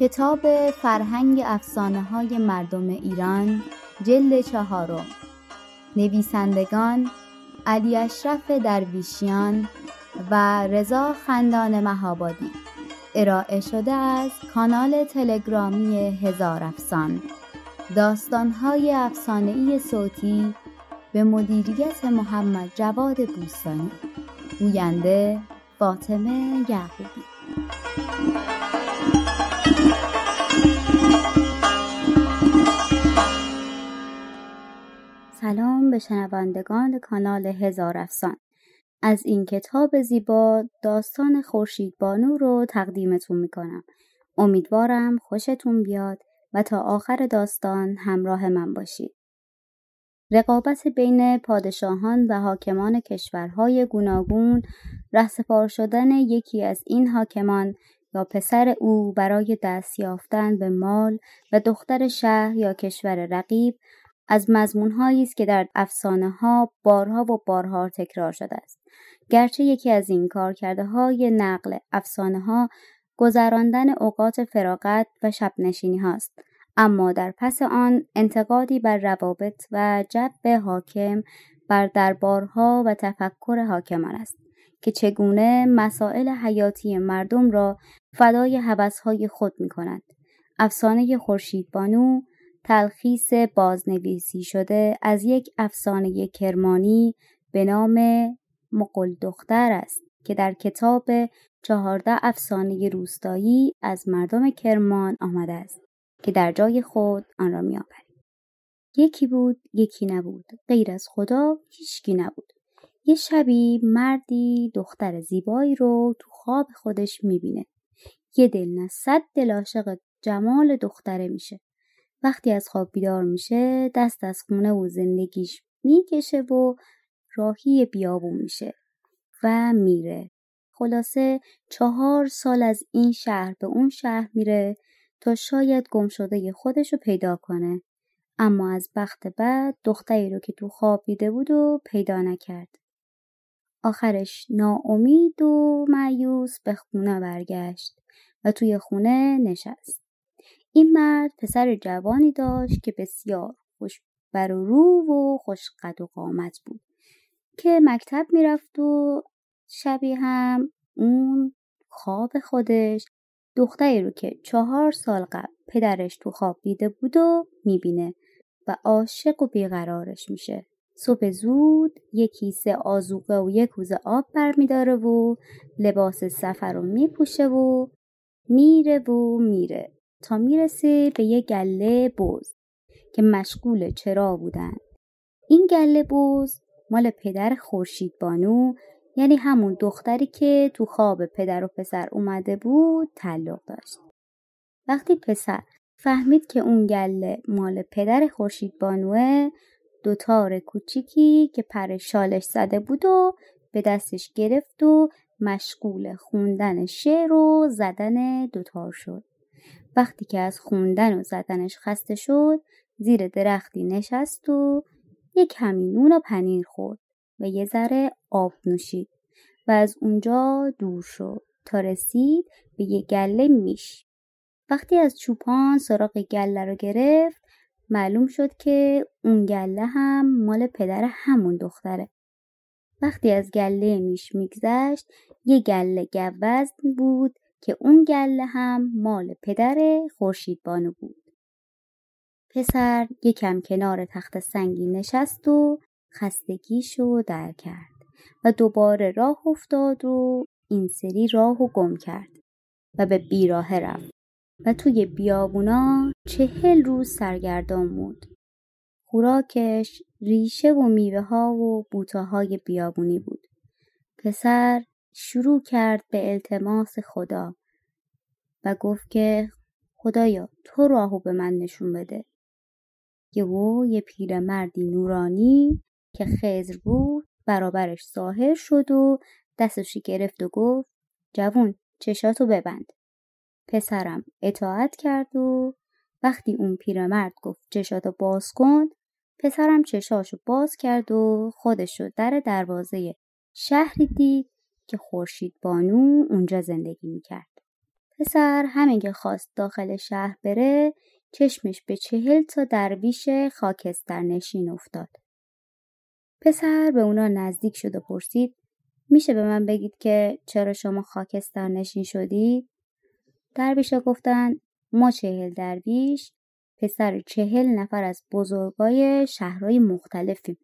کتاب فرهنگ افسانه های مردم ایران جلد چهارم. نویسندگان علی اشرف درویشیان و رضا خندان مهابادی. ارائه شده از کانال تلگرامی هزار افسان. داستانهای افسانهای صوتی به مدیریت محمد جواد بوستانی. گوینده فاطمه یعقوبی. به شنوندگان کانال هزار افسان. از این کتاب زیبا داستان خورشید بانو رو تقدیمتون می‌کنم. امیدوارم خوشتون بیاد و تا آخر داستان همراه من باشید. رقابت بین پادشاهان و حاکمان کشورهای گوناگون رهسپار شدن یکی از این حاکمان یا پسر او برای دست یافتن به مال و دختر شهر یا کشور رقیب از مضمونهایی است که در افسانه ها بارها و بارها تکرار شده است گرچه یکی از این کرده های نقل افسانه ها گذراندن اوقات فراغت و شب نشینی هاست اما در پس آن انتقادی بر روابط و جب حاکم بر دربارها و تفکر حاکمان است که چگونه مسائل حیاتی مردم را فدای هوسهای خود می کند. افسانه خورشید بانو تلخیص بازنویسی شده از یک افسانه کرمانی به نام مقل دختر است که در کتاب چهارده افسانه روستایی از مردم کرمان آمده است که در جای خود آن را میآوریم. یکی بود یکی نبود. غیر از خدا هیچکی نبود. یه شبی مردی دختر زیبایی رو تو خواب خودش می‌بینه. یه دل نه صد دل عاشق جمال دختره میشه. وقتی از خواب بیدار میشه دست از خونه و زندگیش می‌کشه و راهی بیابون میشه و میره. خلاصه چهار سال از این شهر به اون شهر میره تا شاید گم شده خودش رو پیدا کنه. اما از بخت بعد دختری رو که تو خواب دیده بود و پیدا نکرد. آخرش ناامید و معیوس به خونه برگشت و توی خونه نشست. این مرد پسر جوانی داشت که بسیار خوش بر و رو و خوش قد و قامت بود که مکتب می‌رفت و شبی هم اون خواب خودش دختری رو که چهار سال قبل پدرش تو خواب دیده بود و می‌بینه و عاشق و بیقرارش میشه. صبح زود یک کیسه آزوقه و یک کوزه آب برمیداره و لباس سفر رو میپوشه و میره و میره. تا می‌رسه به یه گله بز که مشغول چرا بودن. این گله بز مال پدر خورشید بانو یعنی همون دختری که تو خواب پدر و پسر اومده بود تعلق داشت. وقتی پسر فهمید که اون گله مال پدر خورشید بانوه دوتار کوچیکی که پر شالش زده بود و به دستش گرفت و مشغول خوندن شعر و زدن دوتار شد. وقتی که از خوندن و زدنش خسته شد زیر درختی نشست و یک کمی نون و پنیر خورد و یه ذره آب نوشید و از اونجا دور شد تا رسید به یه گله میش. وقتی از چوپان سراغ گله رو گرفت معلوم شد که اون گله هم مال پدر همون دختره. وقتی از گله میش میگذشت یه گله گوزن بود که اون گله هم مال پدر خورشید بانو بود پسر یکم کنار تخت سنگی نشست و خستگیشو در کرد و دوباره راه افتاد و این سری راهو گم کرد و به بیراه رفت و توی بیابونا چهل روز سرگردان بود. خوراکش ریشه و میوه ها و بوتاهای بیابونی بود. پسر شروع کرد به التماس خدا و گفت که خدایا تو راهو به من نشون بده. یهو یه پیرمردی نورانی که خزر بود برابرش ظاهر شد و دستشی گرفت و گفت جوون چشاتو ببند. پسرم اطاعت کرد و وقتی اون پیرمرد گفت چشاتو باز کن پسرم چشاشو باز کرد و خودشو در دروازه شهری دید که خورشید بانو اونجا زندگی می‌کرد. پسر همین که خواست داخل شهر بره چشمش به چهل تا درویش خاکستر نشین افتاد. پسر به اونا نزدیک شد و پرسید میشه به من بگید که چرا شما خاکستر نشین شدید؟ درویشا گفتن ما چهل درویش پسر چهل نفر از بزرگای شهرهای مختلفیم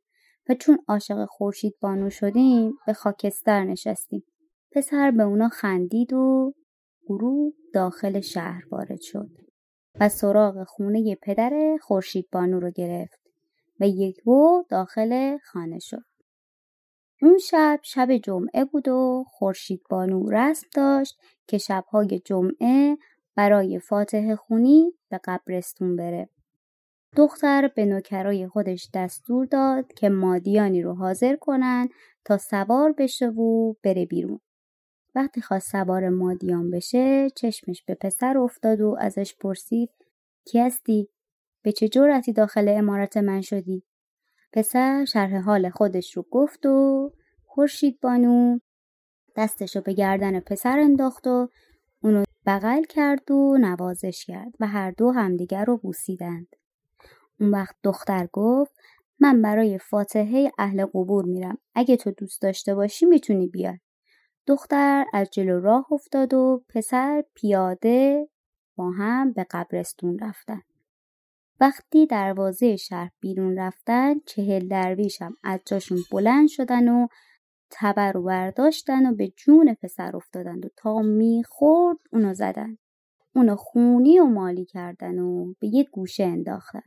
و چون عاشق خورشید بانو شدیم به خاکستر نشستیم. پسر به اونا خندید و غروب داخل شهر وارد شد و سراغ خونه پدر خورشید بانو رو گرفت و یک و داخل خانه شد. اون شب شب جمعه بود و خورشید بانو رسم داشت که شبهای جمعه برای فاتح خونی به قبرستون بره. دختر به نوکرای خودش دستور داد که مادیانی رو حاضر کنن تا سوار بشه و بره بیرون. وقتی خواست سوار مادیان بشه چشمش به پسر افتاد و ازش پرسید کی هستی؟ به چه جورتی داخل امارت من شدی؟ پسر شرح حال خودش رو گفت و خورشید بانو دستش رو به گردن پسر انداخت و اونو بغل کرد و نوازش کرد و هر دو همدیگر رو بوسیدند. اون وقت دختر گفت من برای فاتحه اهل قبور میرم. اگه تو دوست داشته باشی می‌تونی بیای. دختر از جلو راه افتاد و پسر پیاده با هم به قبرستون رفتن. وقتی دروازه شهر بیرون رفتن چهل درویش هم از جاشون بلند شدن و تبر برداشتن و به جون پسر افتادن و تا می‌خورد اونو زدن. اونو خونی و مالی کردن و به یک گوشه انداختن.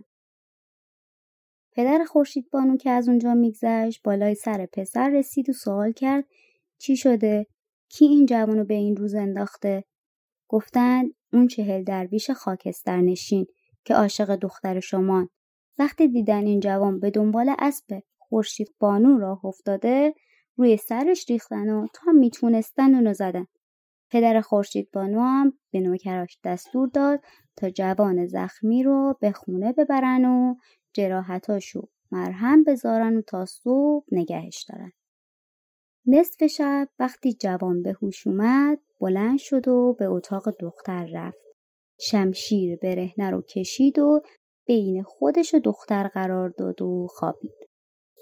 پدر خورشید بانو که از اونجا میگذشت بالای سر پسر رسید و سوال کرد چی شده؟ کی این جوانو به این روز انداخته؟ گفتند اون چهل درویش خاکستر نشین که عاشق دختر شما وقتی دیدن این جوان به دنبال اسب خورشید بانو راه افتاده روی سرش ریختن و تا می‌تونستن اونو زدن پدر خورشید بانو هم به نوکراش دستور داد تا جوان زخمی رو به خونه ببرن و جراحتاشو مرهم بذارن و تا صبح نگهش دارن. نصف شب وقتی جوان به هوش اومد بلند شد و به اتاق دختر رفت. شمشیر برهنه رو کشید و بین خودش و دختر قرار داد و خوابید.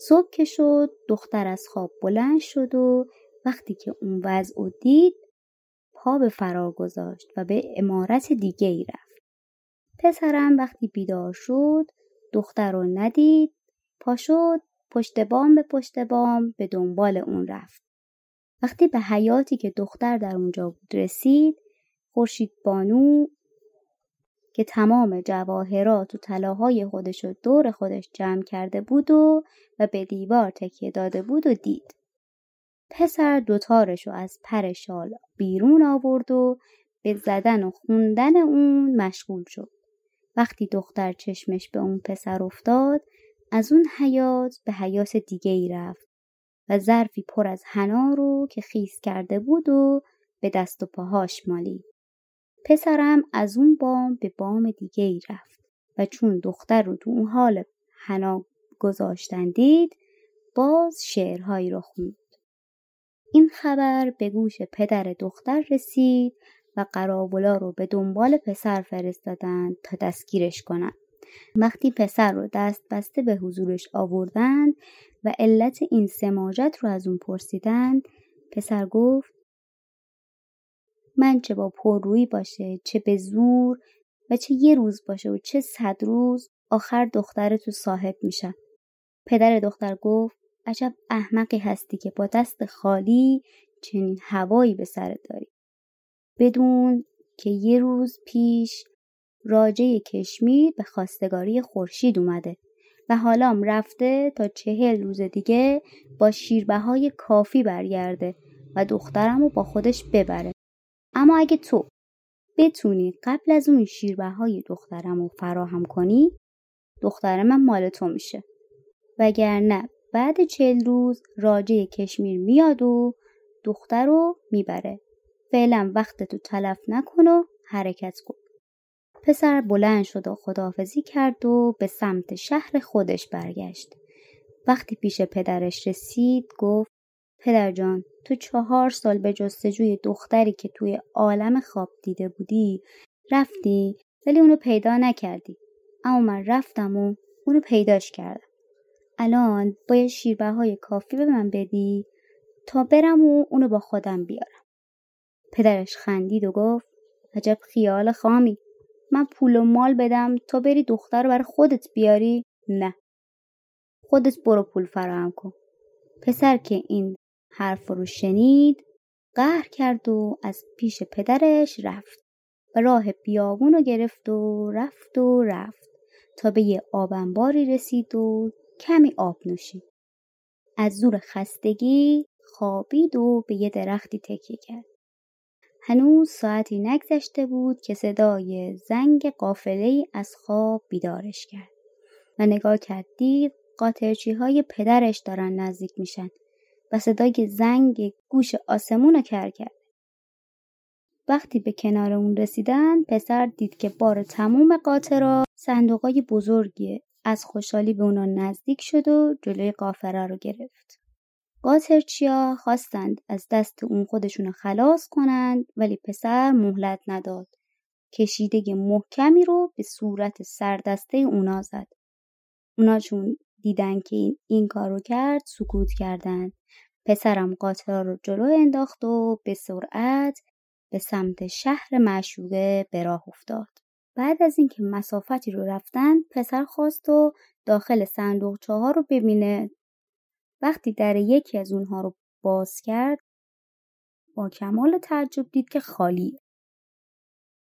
صبح که شد دختر از خواب بلند شد و وقتی که اون وضع و دید پا به فرار گذاشت و به امارت دیگه ای رفت. پسرم وقتی بیدار شد دختر رو ندید پا شد پشت بام به پشت بام به دنبال اون رفت وقتی به حیاتی که دختر در اونجا بود رسید خورشید بانو که تمام جواهرات و طلاهای خودش رو دور خودش جمع کرده بود و و به دیوار تکیه داده بود و دید. پسر دوتارش رو از پر شال بیرون آورد و به زدن و خوندن اون مشغول شد. وقتی دختر چشمش به اون پسر افتاد از اون حیات به حیات دیگه ای رفت و ظرفی پر از حنا رو که خیس کرده بود و به دست و پاهاش مالید. پسرم از اون بام به بام دیگه ای رفت و چون دختر رو تو اون حال حنا گذاشتن دید باز شعرهایی رو خوند. این خبر به گوش پدر دختر رسید و قرابلا رو به دنبال پسر فرستادند تا دستگیرش کنند. وقتی پسر رو دست بسته به حضورش آوردند و علت این سماجت رو از اون پرسیدند پسر گفت من چه با پررویی باشه چه به زور و چه یه روز باشه و چه صد روز آخر دختر تو صاحب میشم پدر دختر گفت عجب احمقی هستی که با دست خالی چنین هوایی به سرت داری بدون که یه روز پیش راجه کشمیر به خواستگاری خورشید اومده و حالام رفته تا چهل روز دیگه با شیربه های کافی برگرده و دخترم رو با خودش ببره. اما اگه تو بتونی قبل از اون شیربه های دخترم رو فراهم کنی دختر من مال تو میشه. وگرنه بعد چهل روز راجه کشمیر میاد و دختر رو می‌بره. فعلا وقت تو تلف نکن و حرکت کن. پسر بلند شد و خداحافظی کرد و به سمت شهر خودش برگشت. وقتی پیش پدرش رسید گفت پدر جان تو چهار سال به جستجوی دختری که توی عالم خواب دیده بودی رفتی ولی اونو پیدا نکردی. اما من رفتم و اونو پیداش کردم. الان باید شیربه های کافی به من بدی تا برم و اونو با خودم بیارم. پدرش خندید و گفت عجب خیال خامی. من پول و مال بدم تا بری دختر رو خودت بیاری؟ نه. خودت برو پول فراهم کن. پسر که این حرف رو شنید قهر کرد و از پیش پدرش رفت. و راه بیابون رو گرفت و رفت و رفت تا به یه آبنباری رسید و کمی آب نوشید. از زور خستگی خوابید و به یه درختی تکیه کرد. هنوز ساعتی نگذشته بود که صدای زنگ قافله از خواب بیدارش کرد و نگاه کرد دید قاطرچی های پدرش دارن نزدیک میشن و صدای زنگ گوش آسمون رو کر کرد. وقتی به کنار اون رسیدن پسر دید که بار تموم قاطرا صندوقای بزرگیه از خوشحالی به اونا نزدیک شد و جلوی قافره رو گرفت. قاطرچیا خواستند از دست اون خودشون خلاص کنند ولی پسر مهلت نداد. کشیده محکمی رو به صورت سردسته اونا زد. اونا چون دیدن که این, این کارو کرد سکوت کردند. پسرم قاطر رو جلو انداخت و به سرعت به سمت شهر معشوقه به راه افتاد. بعد از اینکه مسافتی رو رفتن پسر خواست و داخل صندوقچه ها رو ببینه وقتی در یکی از اونها رو باز کرد با کمال تعجب دید که خالی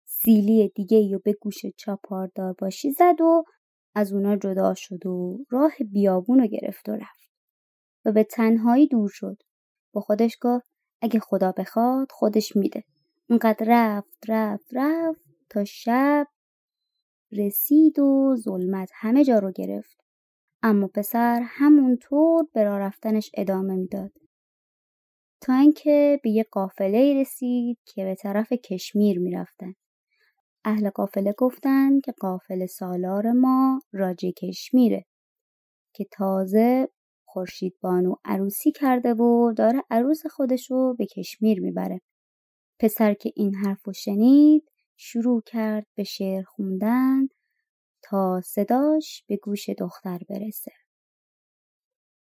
سیلی دیگه رو به گوش چاپاردار باشی زد و از اونا جدا شد و راه بیابون رو گرفت و رفت و به تنهایی دور شد. با خودش گفت اگه خدا بخواد خودش میده. اونقدر رفت رفت رفت تا شب رسید و ظلمت همه جا رو گرفت. اما پسر همونطور به راه رفتنش ادامه می‌داد. تا اینکه به یه قافله رسید که به طرف کشمیر می‌رفتن. اهل قافله گفتن که قافل سالار ما راجع کشمیره که تازه خورشید بانو عروسی کرده و داره عروس خودشو به کشمیر می‌بره. پسر که این حرفو شنید شروع کرد به شعر خوندن تا صداش به گوش دختر برسه.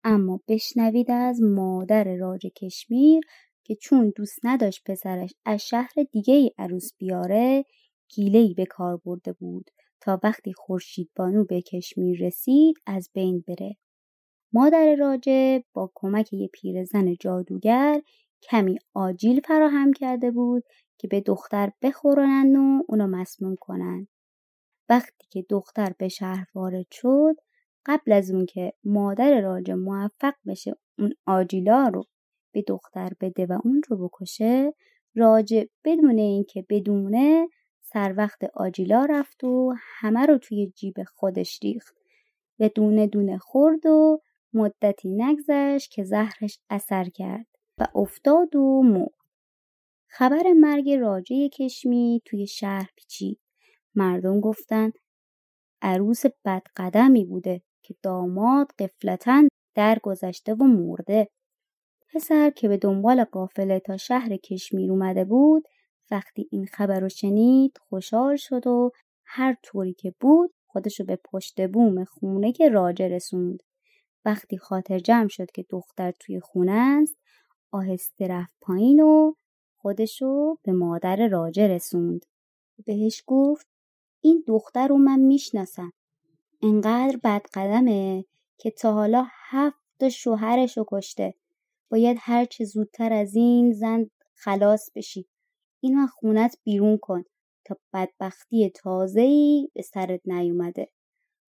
اما بشنوید از مادر راج کشمیر که چون دوست نداشت پسرش از شهر دیگه ای عروس بیاره گیلهی به کار برده بود تا وقتی خورشید بانو به کشمیر رسید از بین بره. مادر راجه با کمک یه پیرزن جادوگر کمی آجیل فراهم کرده بود که به دختر بخورنن و اونو مسموم کنن. وقتی که دختر به شهر وارد شد قبل از اون که مادر راجه موفق بشه اون آجیلا رو به دختر بده و اون رو بکشه راجع بدون اینکه بدونه سر وقت آجیلا رفت و همه رو توی جیب خودش ریخت. و دونه دونه خورد و مدتی نگذشت که زهرش اثر کرد و افتاد و مرد. خبر مرگ راجه کشمی توی شهر پیچید. مردم گفتن عروس بدقدمی بوده که داماد قفلتا درگذشته و مرده. پسر که به دنبال قافله تا شهر کشمیر اومده بود وقتی این خبر رو شنید خوشحال شد و هر طوری که بود خودشو به پشت بوم خونه که راجه رسوند. وقتی خاطر جمع شد که دختر توی خونه است آهسته رفت پایین و خودشو به مادر راجه رسوند. بهش گفت این دختر رو من می‌شناسم. انقدر بدقدمه که تا حالا هفت شوهرش رو کشته. باید هرچه زودتر از این زن خلاص بشی. اینو خونت بیرون کن تا بدبختی تازه‌ای به سرت نیومده.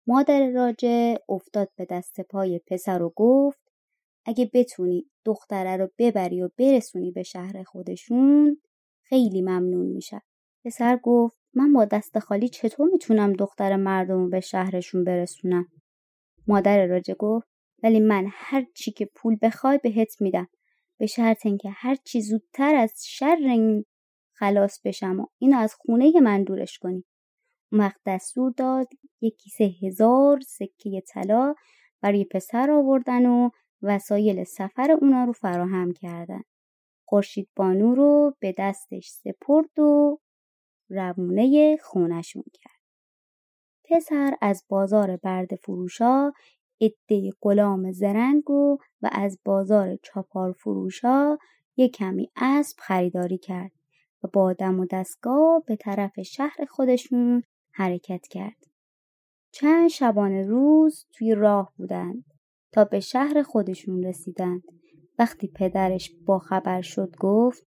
مادر راجه افتاد به دست پای پسر و گفت اگه بتونی دختره رو ببری و برسونی به شهر خودشون خیلی ممنون میشه پسر گفت من با دست خالی چطور می‌تونم دختر مردم به شهرشون برسونم؟ مادر راجه گفت ولی من هر چی که پول بخوای بهت میدم. به شرط اینکه هر چی زودتر از شر خلاص بشم و اینو از خونه من دورش کنی. اون وقت دستور داد یک کیسه هزار سکه طلا برای پسر آوردن و وسایل سفر اونا رو فراهم کردن. خورشید بانو رو به دستش سپرد و روونه خونشون کرد. پسر از بازار برد فروشا عده غلام زرنگ و و از بازار چاپار فروشا یک کمی اسب خریداری کرد و با دم و دستگاه به طرف شهر خودشون حرکت کرد. چند شبانه روز توی راه بودند تا به شهر خودشون رسیدند. وقتی پدرش با خبر شد گفت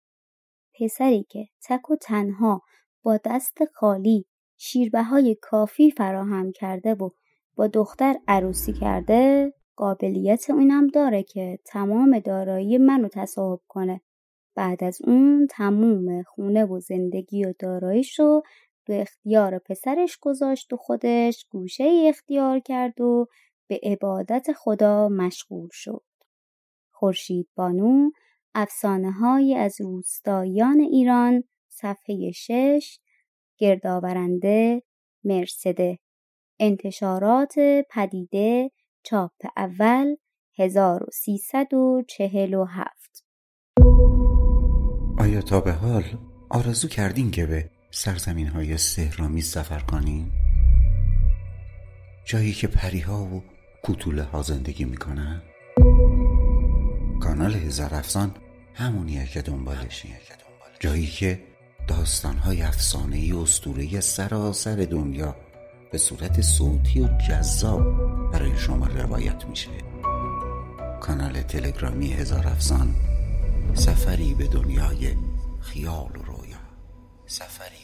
پسری که تک و تنها با دست خالی شیربه های کافی فراهم کرده و با دختر عروسی کرده قابلیت اینم داره که تمام دارایی منو تصاحب کنه بعد از اون تموم خونه و زندگی و داراییش به اختیار پسرش گذاشت و خودش گوشه اختیار کرد و به عبادت خدا مشغول شد. خورشید بانو افسانه های از روستایان ایران صفحه 6 گردآورنده مرسده انتشارات پدیده چاپ اول 1347 آیا تا به حال آرزو کردین که به سرزمین های سهرامی سفر کنین؟ جایی که پریها و کوتوله ها زندگی می‌کنن؟ کانال هزار افسان همونیه که دنبالشی جایی که داستان های افسانه ای اسطوره سراسر دنیا به صورت صوتی و جذاب برای شما روایت میشه. کانال تلگرامی هزار افسان سفری به دنیای خیال و رویا. سفری